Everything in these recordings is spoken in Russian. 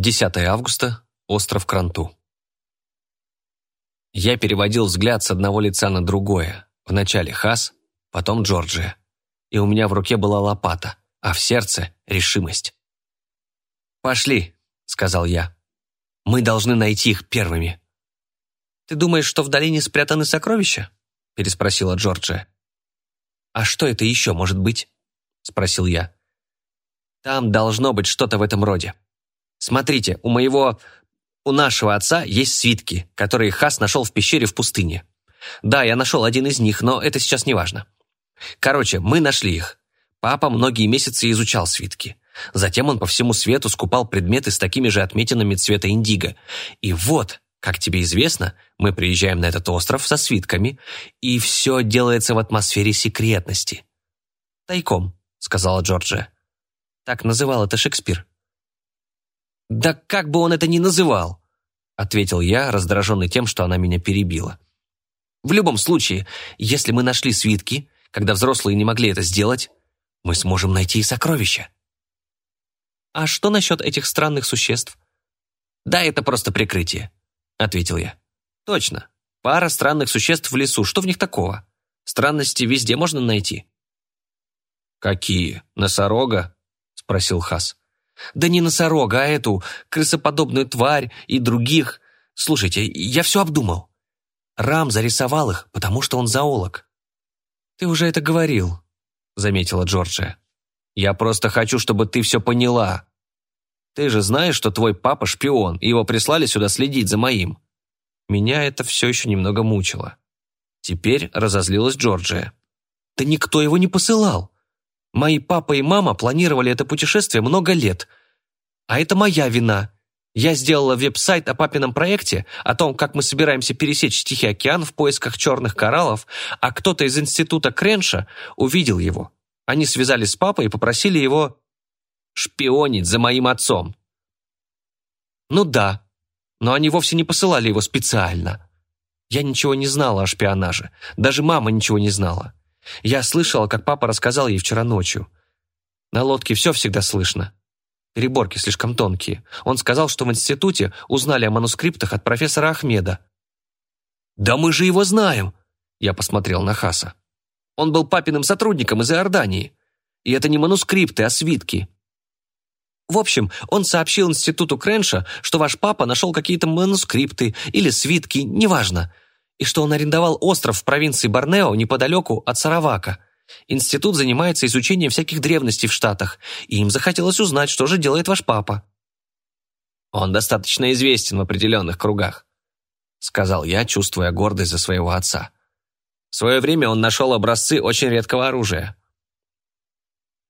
10 августа, остров Кранту. Я переводил взгляд с одного лица на другое. Вначале Хас, потом Джорджия. И у меня в руке была лопата, а в сердце — решимость. «Пошли», — сказал я. «Мы должны найти их первыми». «Ты думаешь, что в долине спрятаны сокровища?» — переспросила Джорджия. «А что это еще может быть?» — спросил я. «Там должно быть что-то в этом роде. Смотрите, у моего... у нашего отца есть свитки, которые Хас нашел в пещере в пустыне. Да, я нашел один из них, но это сейчас не важно. Короче, мы нашли их. Папа многие месяцы изучал свитки. Затем он по всему свету скупал предметы с такими же отметинами цвета индиго. И вот, как тебе известно, мы приезжаем на этот остров со свитками, и все делается в атмосфере секретности. «Тайком», — сказала Джорджия. Так называл это Шекспир. «Да как бы он это ни называл!» ответил я, раздраженный тем, что она меня перебила. «В любом случае, если мы нашли свитки, когда взрослые не могли это сделать, мы сможем найти и сокровища». «А что насчет этих странных существ?» «Да, это просто прикрытие», — ответил я. «Точно. Пара странных существ в лесу. Что в них такого? Странности везде можно найти». «Какие? Носорога?» — спросил Хас. Да не носорога, а эту крысоподобную тварь и других. Слушайте, я все обдумал. Рам зарисовал их, потому что он зоолог. Ты уже это говорил, заметила Джорджия. Я просто хочу, чтобы ты все поняла. Ты же знаешь, что твой папа шпион, и его прислали сюда следить за моим. Меня это все еще немного мучило. Теперь разозлилась Джорджия. Да никто его не посылал. Мои папа и мама планировали это путешествие много лет. А это моя вина. Я сделала веб-сайт о папином проекте, о том, как мы собираемся пересечь Тихий океан в поисках черных кораллов, а кто-то из института Кренша увидел его. Они связались с папой и попросили его шпионить за моим отцом. Ну да, но они вовсе не посылали его специально. Я ничего не знала о шпионаже, даже мама ничего не знала. Я слышала, как папа рассказал ей вчера ночью. На лодке все всегда слышно. Переборки слишком тонкие. Он сказал, что в институте узнали о манускриптах от профессора Ахмеда. «Да мы же его знаем!» Я посмотрел на Хаса. «Он был папиным сотрудником из Иордании. И это не манускрипты, а свитки. В общем, он сообщил институту Кренша, что ваш папа нашел какие-то манускрипты или свитки, неважно, и что он арендовал остров в провинции Борнео неподалеку от Саравака. Институт занимается изучением всяких древностей в Штатах, и им захотелось узнать, что же делает ваш папа. «Он достаточно известен в определенных кругах», — сказал я, чувствуя гордость за своего отца. В свое время он нашел образцы очень редкого оружия.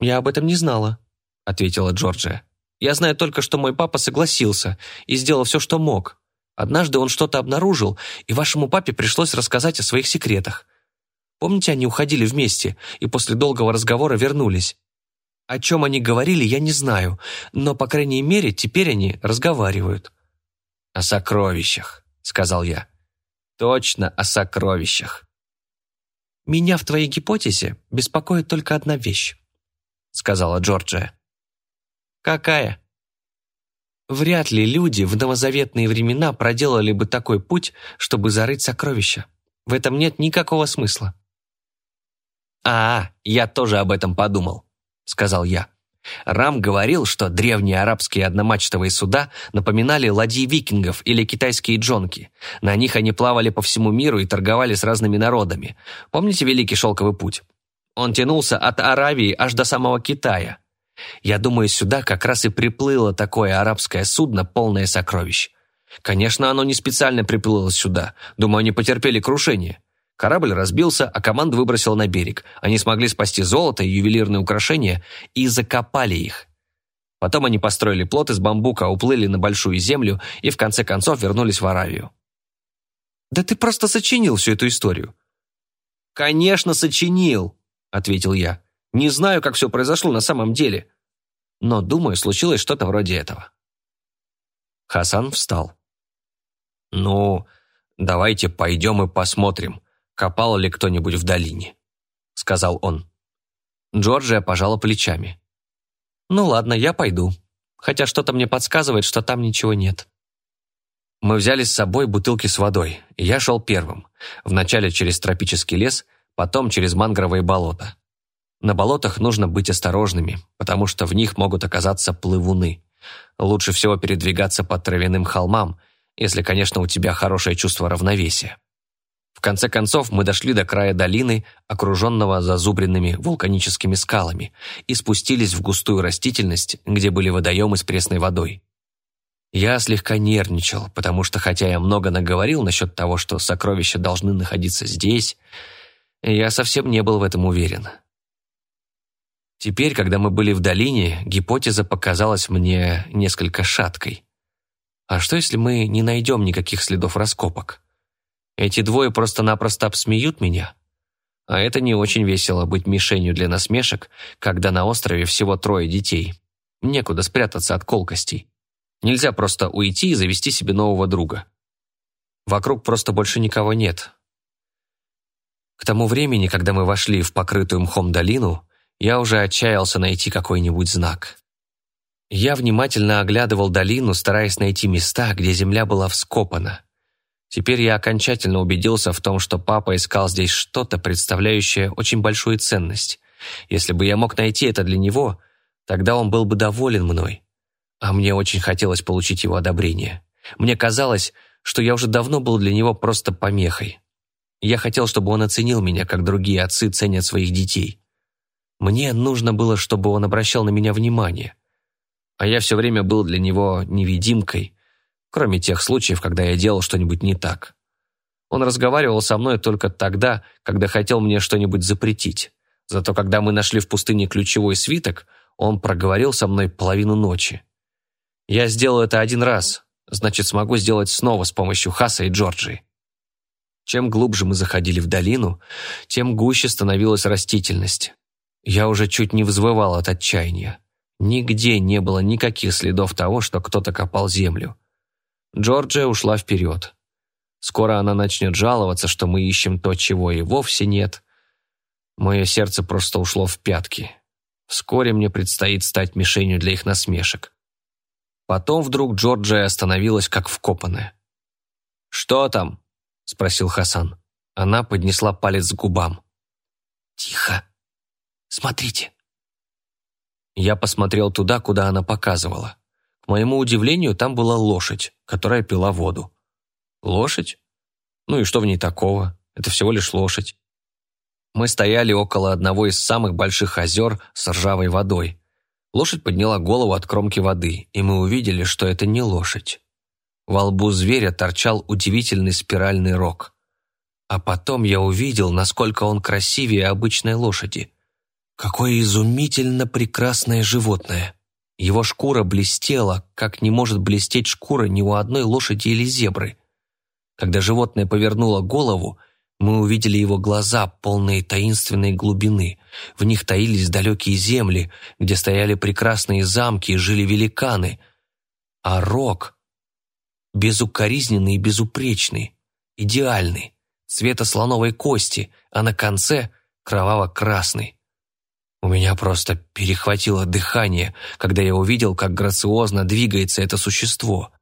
«Я об этом не знала», — ответила Джорджия. «Я знаю только, что мой папа согласился и сделал все, что мог. Однажды он что-то обнаружил, и вашему папе пришлось рассказать о своих секретах. Помните, они уходили вместе и после долгого разговора вернулись? О чем они говорили, я не знаю, но, по крайней мере, теперь они разговаривают». «О сокровищах», — сказал я. «Точно о сокровищах». «Меня в твоей гипотезе беспокоит только одна вещь», — сказала Джорджия. «Какая?» Вряд ли люди в новозаветные времена проделали бы такой путь, чтобы зарыть сокровища. В этом нет никакого смысла. «А, я тоже об этом подумал», — сказал я. Рам говорил, что древние арабские одномачтовые суда напоминали ладьи викингов или китайские джонки. На них они плавали по всему миру и торговали с разными народами. Помните Великий Шелковый путь? Он тянулся от Аравии аж до самого Китая. Я думаю, сюда как раз и приплыло такое арабское судно, полное сокровищ. Конечно, оно не специально приплыло сюда. Думаю, они потерпели крушение. Корабль разбился, а команда выбросила на берег. Они смогли спасти золото и ювелирные украшения и закопали их. Потом они построили плот из бамбука, уплыли на большую землю и в конце концов вернулись в Аравию. «Да ты просто сочинил всю эту историю». «Конечно, сочинил», — ответил я. Не знаю, как все произошло на самом деле, но, думаю, случилось что-то вроде этого. Хасан встал. «Ну, давайте пойдем и посмотрим, копал ли кто-нибудь в долине», — сказал он. Джорджия пожала плечами. «Ну ладно, я пойду». хотя что-то мне подсказывает, что там ничего нет. Мы взяли с собой бутылки с водой, и я шел первым. Вначале через тропический лес, потом через мангровые болота. На болотах нужно быть осторожными, потому что в них могут оказаться плывуны. Лучше всего передвигаться по травяным холмам, если, конечно, у тебя хорошее чувство равновесия. В конце концов, мы дошли до края долины, окруженного зазубренными вулканическими скалами, и спустились в густую растительность, где были водоемы с пресной водой. Я слегка нервничал, потому что, хотя я много наговорил насчет того, что сокровища должны находиться здесь, я совсем не был в этом уверен. Теперь, когда мы были в долине, гипотеза показалась мне несколько шаткой. А что, если мы не найдем никаких следов раскопок? Эти двое просто-напросто обсмеют меня? А это не очень весело быть мишенью для насмешек, когда на острове всего трое детей. Некуда спрятаться от колкостей. Нельзя просто уйти и завести себе нового друга. Вокруг просто больше никого нет. К тому времени, когда мы вошли в покрытую мхом долину, я уже отчаялся найти какой-нибудь знак. Я внимательно оглядывал долину, стараясь найти места, где земля была вскопана. Теперь я окончательно убедился в том, что папа искал здесь что-то, представляющее очень большую ценность. Если бы я мог найти это для него, тогда он был бы доволен мной. А мне очень хотелось получить его одобрение. Мне казалось, что я уже давно был для него просто помехой. Я хотел, чтобы он оценил меня, как другие отцы ценят своих детей. Мне нужно было, чтобы он обращал на меня внимание. А я все время был для него невидимкой, кроме тех случаев, когда я делал что-нибудь не так. Он разговаривал со мной только тогда, когда хотел мне что-нибудь запретить. Зато когда мы нашли в пустыне ключевой свиток, он проговорил со мной половину ночи. Я сделал это один раз, значит, смогу сделать снова с помощью Хаса и Джорджии. Чем глубже мы заходили в долину, тем гуще становилась растительность. Я уже чуть не взвывал от отчаяния. Нигде не было никаких следов того, что кто-то копал землю. Джорджия ушла вперед. Скоро она начнет жаловаться, что мы ищем то, чего и вовсе нет. Мое сердце просто ушло в пятки. Вскоре мне предстоит стать мишенью для их насмешек. Потом вдруг Джорджия остановилась, как вкопанная. «Что там?» – спросил Хасан. Она поднесла палец к губам. «Тихо», Смотрите». Я посмотрел туда, куда она показывала. К моему удивлению, там была лошадь, которая пила воду. Лошадь? Ну и что в ней такого? Это всего лишь лошадь. Мы стояли около одного из самых больших озер с ржавой водой. Лошадь подняла голову от кромки воды, и мы увидели, что это не лошадь. Во лбу зверя торчал удивительный спиральный рог. А потом я увидел, насколько он красивее обычной лошади. Какое изумительно прекрасное животное! Его шкура блестела, как не может блестеть шкура ни у одной лошади или зебры. Когда животное повернуло голову, мы увидели его глаза, полные таинственной глубины. В них таились далекие земли, где стояли прекрасные замки и жили великаны. А рог безукоризненный и безупречный, идеальный, цвета слоновой кости, а на конце кроваво-красный. У меня просто перехватило дыхание, когда я увидел, как грациозно двигается это существо.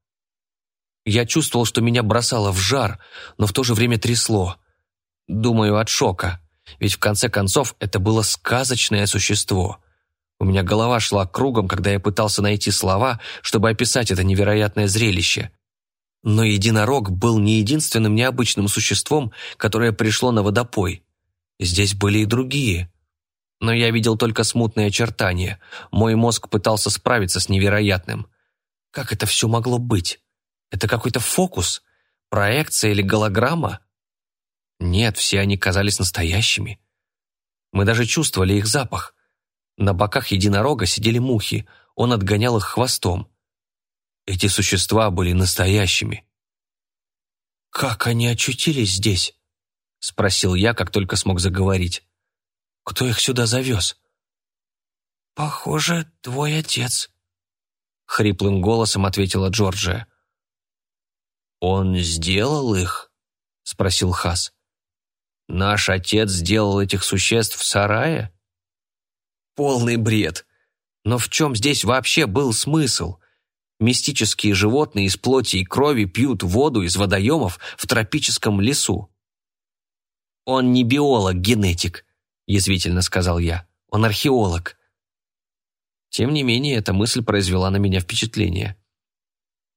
Я чувствовал, что меня бросало в жар, но в то же время трясло. Думаю, от шока, ведь в конце концов это было сказочное существо. У меня голова шла кругом, когда я пытался найти слова, чтобы описать это невероятное зрелище. Но единорог был не единственным необычным существом, которое пришло на водопой. Здесь были и другие – но я видел только смутные очертания. Мой мозг пытался справиться с невероятным. Как это все могло быть? Это какой-то фокус? Проекция или голограмма? Нет, все они казались настоящими. Мы даже чувствовали их запах. На боках единорога сидели мухи, он отгонял их хвостом. Эти существа были настоящими. «Как они очутились здесь?» — спросил я, как только смог заговорить. Кто их сюда завез?» «Похоже, твой отец», — хриплым голосом ответила Джорджия. «Он сделал их?» — спросил Хас. «Наш отец сделал этих существ в сарае?» «Полный бред. Но в чем здесь вообще был смысл? Мистические животные из плоти и крови пьют воду из водоемов в тропическом лесу. «Он не биолог-генетик», — язвительно сказал я. «Он археолог». Тем не менее, эта мысль произвела на меня впечатление.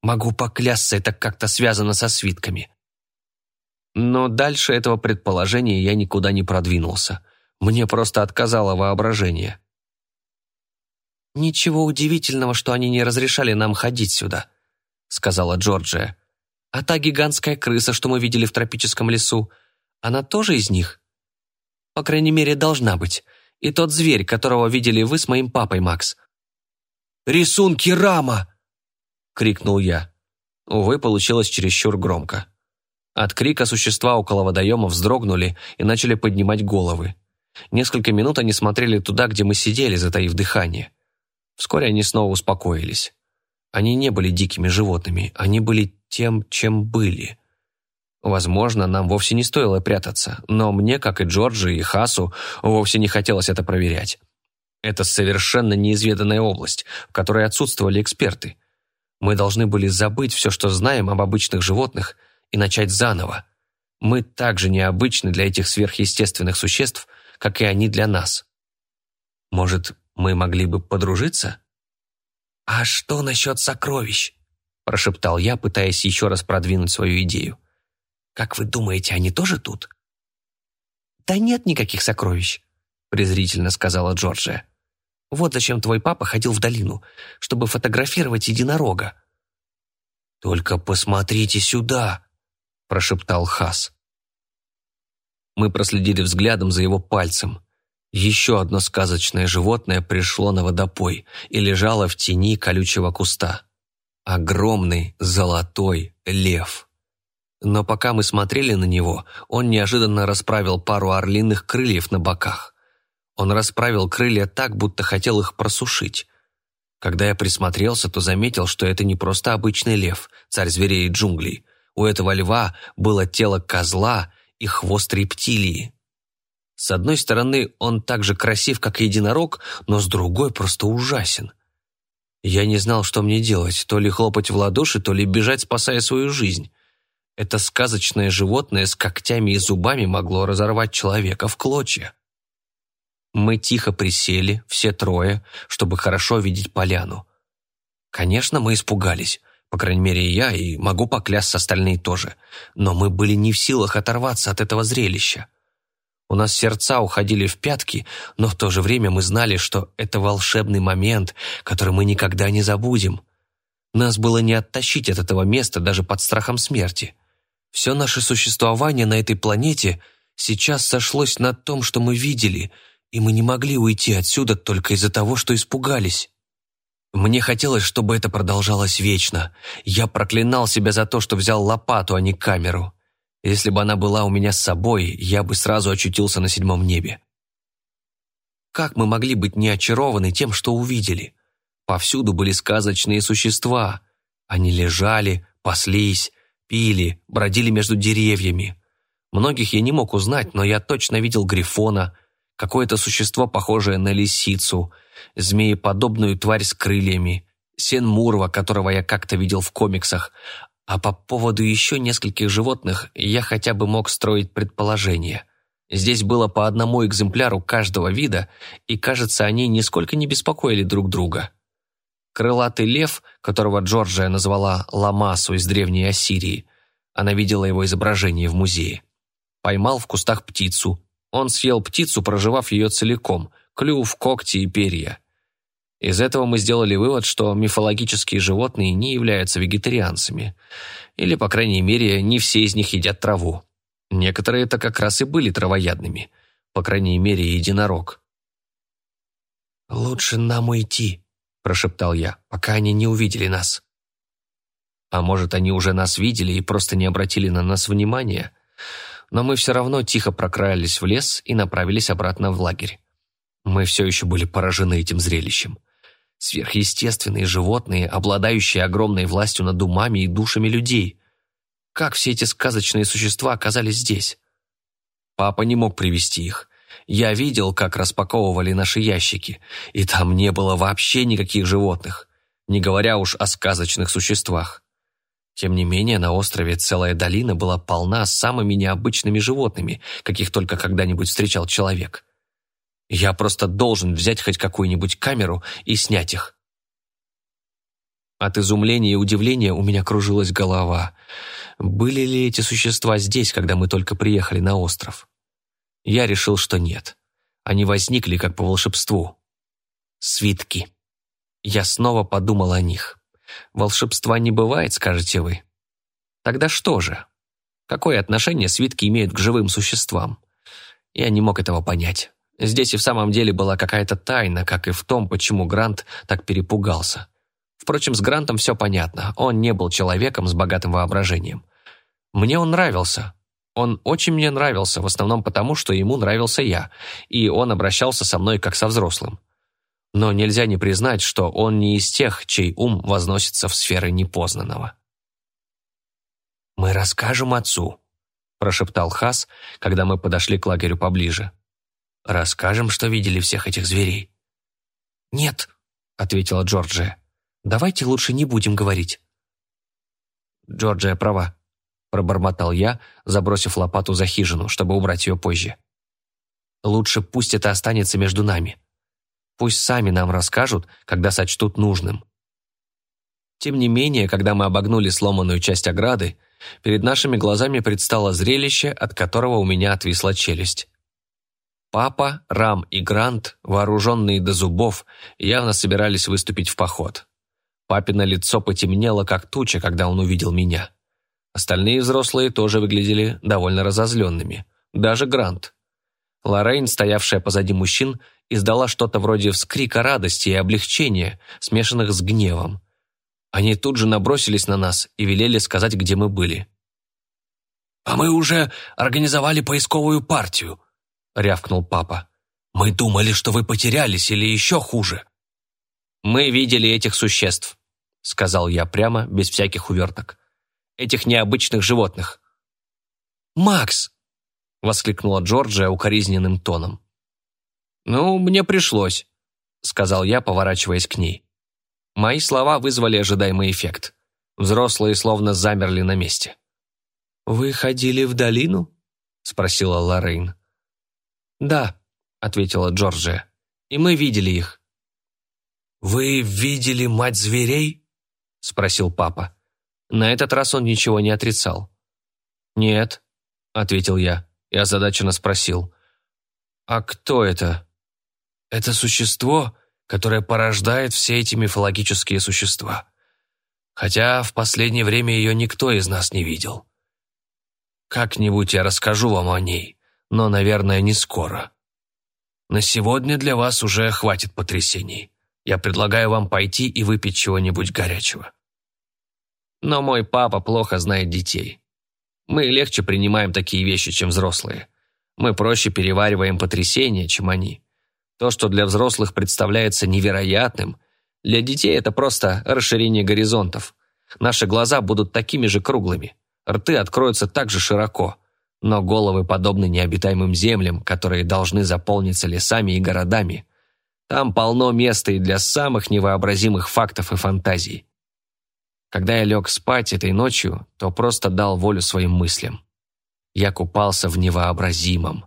Могу поклясться, это как-то связано со свитками. Но дальше этого предположения я никуда не продвинулся. Мне просто отказало воображение. «Ничего удивительного, что они не разрешали нам ходить сюда», — сказала Джорджия. «А та гигантская крыса, что мы видели в тропическом лесу, она тоже из них? По крайней мере, должна быть. И тот зверь, которого видели вы с моим папой, Макс». «Рисунки Рама!» — крикнул я. Увы, получилось чересчур громко. От крика существа около водоема вздрогнули и начали поднимать головы. Несколько минут они смотрели туда, где мы сидели, затаив дыхание. Вскоре они снова успокоились. Они не были дикими животными, они были тем, чем были. Возможно, нам вовсе не стоило прятаться, но мне, как и Джорджи и Хасу, вовсе не хотелось это проверять. Это совершенно неизведанная область, в которой отсутствовали эксперты. Мы должны были забыть все, что знаем об обычных животных, и начать заново. Мы также необычны для этих сверхъестественных существ, как и они для нас. Может, мы могли бы подружиться? «А что насчет сокровищ?» – прошептал я, пытаясь еще раз продвинуть свою идею. «Как вы думаете, они тоже тут?» «Да нет никаких сокровищ», – презрительно сказала Джорджия. «Вот зачем твой папа ходил в долину, чтобы фотографировать единорога». «Только посмотрите сюда», – прошептал Хас. Мы проследили взглядом за его пальцем. Еще одно сказочное животное пришло на водопой и лежало в тени колючего куста. Огромный золотой лев. Но пока мы смотрели на него, он неожиданно расправил пару орлиных крыльев на боках. Он расправил крылья так, будто хотел их просушить. Когда я присмотрелся, то заметил, что это не просто обычный лев, царь зверей и джунглей. У этого льва было тело козла и хвост рептилии. С одной стороны, он так же красив, как единорог, но с другой просто ужасен. Я не знал, что мне делать, то ли хлопать в ладоши, то ли бежать, спасая свою жизнь. Это сказочное животное с когтями и зубами могло разорвать человека в клочья. Мы тихо присели, все трое, чтобы хорошо видеть поляну. Конечно, мы испугались, по крайней мере я, и могу поклясться остальные тоже, но мы были не в силах оторваться от этого зрелища. У нас сердца уходили в пятки, но в то же время мы знали, что это волшебный момент, который мы никогда не забудем. Нас было не оттащить от этого места даже под страхом смерти. Все наше существование на этой планете сейчас сошлось на том, что мы видели, и мы не могли уйти отсюда только из-за того, что испугались. Мне хотелось, чтобы это продолжалось вечно. Я проклинал себя за то, что взял лопату, а не камеру. Если бы она была у меня с собой, я бы сразу очутился на седьмом небе. Как мы могли быть не очарованы тем, что увидели? Повсюду были сказочные существа. Они лежали, паслись, пили, бродили между деревьями. Многих я не мог узнать, но я точно видел грифона, какое-то существо, похожее на лисицу, змееподобную тварь с крыльями, Сен-Мурва, которого я как-то видел в комиксах, а по поводу еще нескольких животных я хотя бы мог строить предположения. Здесь было по одному экземпляру каждого вида, и, кажется, они нисколько не беспокоили друг друга. Крылатый лев, которого Джорджия назвала Ламасу из Древней Ассирии, она видела его изображение в музее, поймал в кустах птицу. Он съел птицу, проживав ее целиком, клюв, когти и перья. Из этого мы сделали вывод, что мифологические животные не являются вегетарианцами. Или, по крайней мере, не все из них едят траву. Некоторые-то как раз и были травоядными. По крайней мере, единорог. «Лучше нам уйти», – прошептал я, – «пока они не увидели нас». А может, они уже нас видели и просто не обратили на нас внимания? Но мы все равно тихо прокрались в лес и направились обратно в лагерь. Мы все еще были поражены этим зрелищем. Сверхъестественные животные, обладающие огромной властью над умами и душами людей. Как все эти сказочные существа оказались здесь? Папа не мог привести их. Я видел, как распаковывали наши ящики, и там не было вообще никаких животных, не говоря уж о сказочных существах. Тем не менее, на острове целая долина была полна самыми необычными животными, каких только когда-нибудь встречал человек. Я просто должен взять хоть какую-нибудь камеру и снять их. От изумления и удивления у меня кружилась голова. Были ли эти существа здесь, когда мы только приехали на остров? Я решил, что нет. Они возникли как по волшебству. Свитки. Я снова подумал о них. Волшебства не бывает, скажете вы. Тогда что же? Какое отношение свитки имеют к живым существам? Я не мог этого понять. Здесь и в самом деле была какая-то тайна, как и в том, почему Грант так перепугался. Впрочем, с Грантом все понятно. Он не был человеком с богатым воображением. Мне он нравился. Он очень мне нравился, в основном потому, что ему нравился я, и он обращался со мной как со взрослым. Но нельзя не признать, что он не из тех, чей ум возносится в сферы непознанного. «Мы расскажем отцу», – прошептал Хас, когда мы подошли к лагерю поближе. «Расскажем, что видели всех этих зверей». «Нет», – ответила Джорджия. «Давайте лучше не будем говорить». Джорджия права, пробормотал я, забросив лопату за хижину, чтобы убрать ее позже. Лучше пусть это останется между нами. Пусть сами нам расскажут, когда сочтут нужным. Тем не менее, когда мы обогнули сломанную часть ограды, перед нашими глазами предстало зрелище, от которого у меня отвисла челюсть. Папа, Рам и Грант, вооруженные до зубов, явно собирались выступить в поход. Папино лицо потемнело, как туча, когда он увидел меня. Остальные взрослые тоже выглядели довольно разозленными. Даже Грант. Лоррейн, стоявшая позади мужчин, издала что-то вроде вскрика радости и облегчения, смешанных с гневом. Они тут же набросились на нас и велели сказать, где мы были. «А мы уже организовали поисковую партию», — рявкнул папа. «Мы думали, что вы потерялись или еще хуже». «Мы видели этих существ», — сказал я прямо, без всяких уверток этих необычных животных. «Макс!» — воскликнула Джорджия укоризненным тоном. «Ну, мне пришлось», — сказал я, поворачиваясь к ней. Мои слова вызвали ожидаемый эффект. Взрослые словно замерли на месте. «Вы ходили в долину?» — спросила Лоррейн. «Да», — ответила Джорджия, — «и мы видели их». «Вы видели мать зверей?» — спросил папа. На этот раз он ничего не отрицал. «Нет», — ответил я и озадаченно спросил. «А кто это?» «Это существо, которое порождает все эти мифологические существа. Хотя в последнее время ее никто из нас не видел. Как-нибудь я расскажу вам о ней, но, наверное, не скоро. На сегодня для вас уже хватит потрясений. Я предлагаю вам пойти и выпить чего-нибудь горячего». Но мой папа плохо знает детей. Мы легче принимаем такие вещи, чем взрослые. Мы проще перевариваем потрясения, чем они. То, что для взрослых представляется невероятным, для детей это просто расширение горизонтов. Наши глаза будут такими же круглыми, рты откроются так же широко, но головы подобны необитаемым землям, которые должны заполниться лесами и городами. Там полно места и для самых невообразимых фактов и фантазий. Когда я лег спать этой ночью, то просто дал волю своим мыслям. Я купался в невообразимом.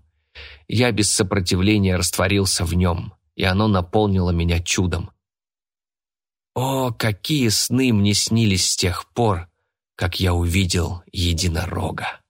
Я без сопротивления растворился в нем, и оно наполнило меня чудом. О, какие сны мне снились с тех пор, как я увидел единорога!